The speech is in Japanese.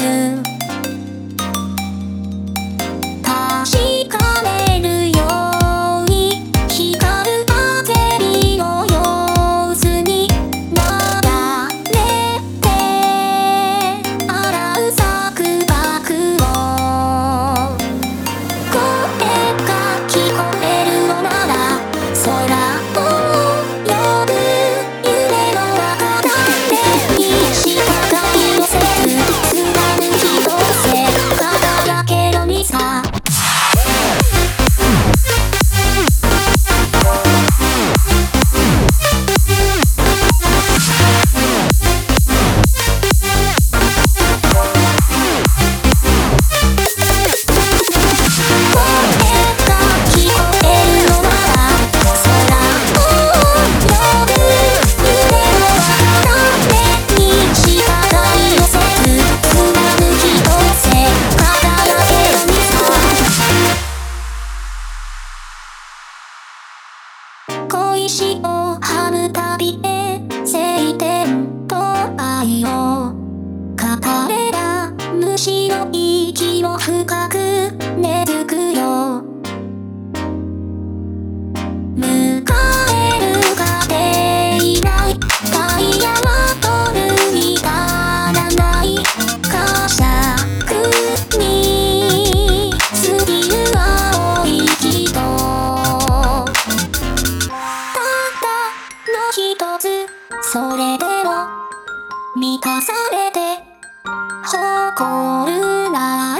do. しよう。それでも満たされて誇るなら